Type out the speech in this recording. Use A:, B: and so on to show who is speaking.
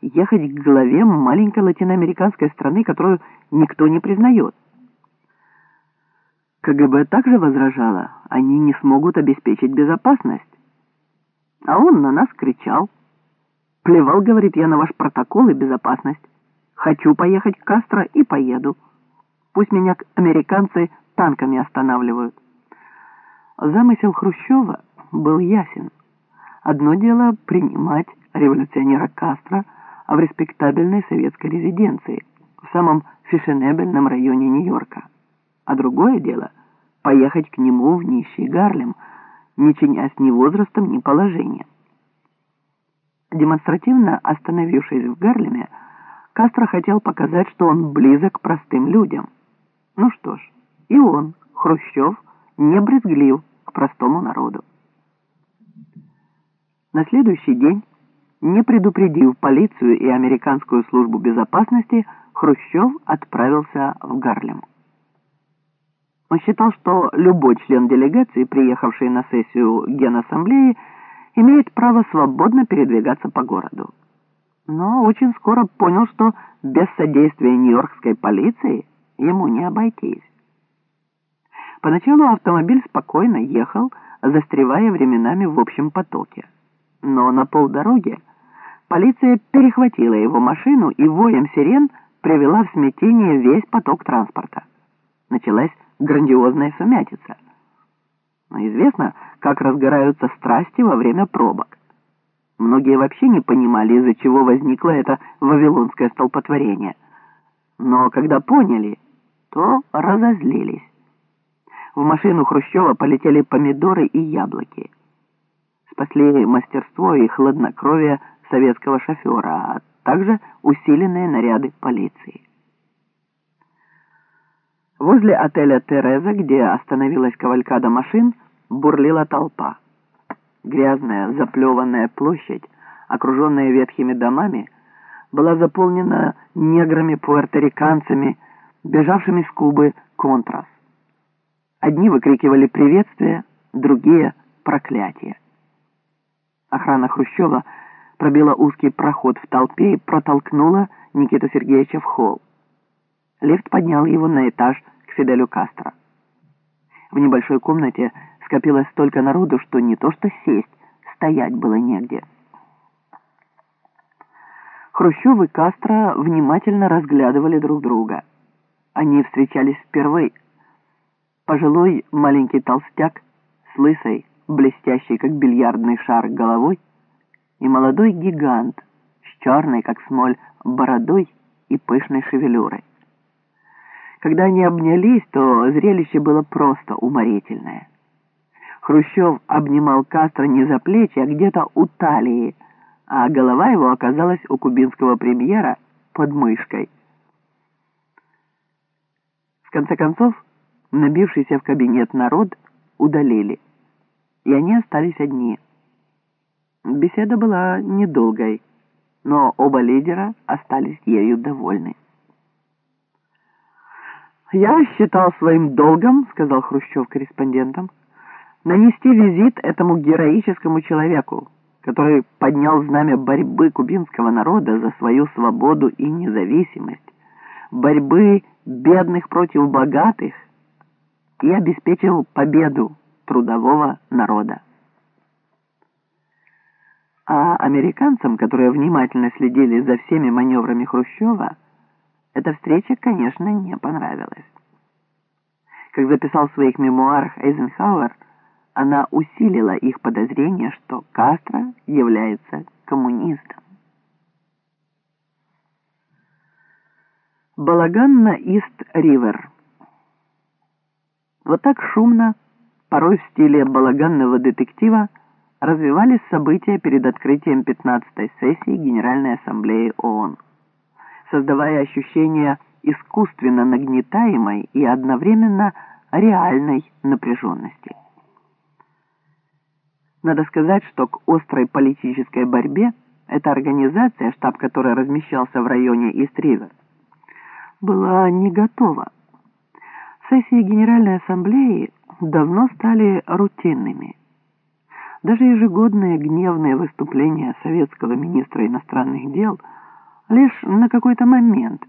A: ехать к главе маленькой латиноамериканской страны, которую никто не признает. КГБ также возражала, они не смогут обеспечить безопасность. А он на нас кричал. Плевал, говорит, я на ваш протокол и безопасность. Хочу поехать к Кастро и поеду. Пусть меня американцы танками останавливают. Замысел Хрущева был ясен. Одно дело принимать революционера Кастро в респектабельной советской резиденции в самом фешенебельном районе Нью-Йорка. А другое дело — поехать к нему в нищий Гарлем, не чинясь ни возрастом, ни положением. Демонстративно остановившись в Гарлеме, Кастро хотел показать, что он близок к простым людям. Ну что ж, и он, Хрущев, не брезглив к простому народу. На следующий день, не предупредив полицию и американскую службу безопасности, Хрущев отправился в Гарлем. Он считал, что любой член делегации, приехавший на сессию Генассамблеи, имеет право свободно передвигаться по городу. Но очень скоро понял, что без содействия нью-йоркской полиции ему не обойтись. Поначалу автомобиль спокойно ехал, застревая временами в общем потоке. Но на полдороги полиция перехватила его машину и воем сирен привела в смятение весь поток транспорта. Началась грандиозная сумятица. Но известно, как разгораются страсти во время пробок. Многие вообще не понимали, из-за чего возникло это вавилонское столпотворение. Но когда поняли, то разозлились. В машину Хрущева полетели помидоры и яблоки. Спасли мастерство и хладнокровие советского шофера, а также усиленные наряды полиции. Возле отеля «Тереза», где остановилась кавалькада машин, бурлила толпа. Грязная, заплеванная площадь, окруженная ветхими домами, была заполнена неграми-пуэрториканцами, бежавшими с Кубы контрас. Одни выкрикивали приветствия, другие — проклятие. Охрана Хрущева пробила узкий проход в толпе и протолкнула Никиту Сергеевича в холл. Лифт поднял его на этаж к Фиделю Кастро. В небольшой комнате скопилось столько народу, что не то что сесть, стоять было негде. Хрущев и Кастро внимательно разглядывали друг друга. Они встречались впервые. Пожилой маленький толстяк с лысой, блестящей, как бильярдный шар, головой, и молодой гигант с черной, как смоль, бородой и пышной шевелюрой. Когда они обнялись, то зрелище было просто уморительное. Хрущев обнимал Кастро не за плечи, а где-то у талии, а голова его оказалась у кубинского премьера под мышкой. В конце концов, набившийся в кабинет народ удалили, и они остались одни. Беседа была недолгой, но оба лидера остались ею довольны. «Я считал своим долгом, — сказал Хрущев корреспондентам, — нанести визит этому героическому человеку, который поднял знамя борьбы кубинского народа за свою свободу и независимость, борьбы бедных против богатых и обеспечил победу трудового народа. А американцам, которые внимательно следили за всеми маневрами Хрущева, эта встреча, конечно, не понравилась. Как записал в своих мемуарах Эйзенхауэр, она усилила их подозрение, что Кастро является коммунистом. Балаган на Ист-Ривер Вот так шумно, порой в стиле балаганного детектива, развивались события перед открытием 15-й сессии Генеральной Ассамблеи ООН создавая ощущение искусственно нагнетаемой и одновременно реальной напряженности. Надо сказать, что к острой политической борьбе эта организация, штаб которой размещался в районе Истривер, была не готова. Сессии Генеральной Ассамблеи давно стали рутинными. Даже ежегодные гневные выступления советского министра иностранных дел – лишь на какой-то момент,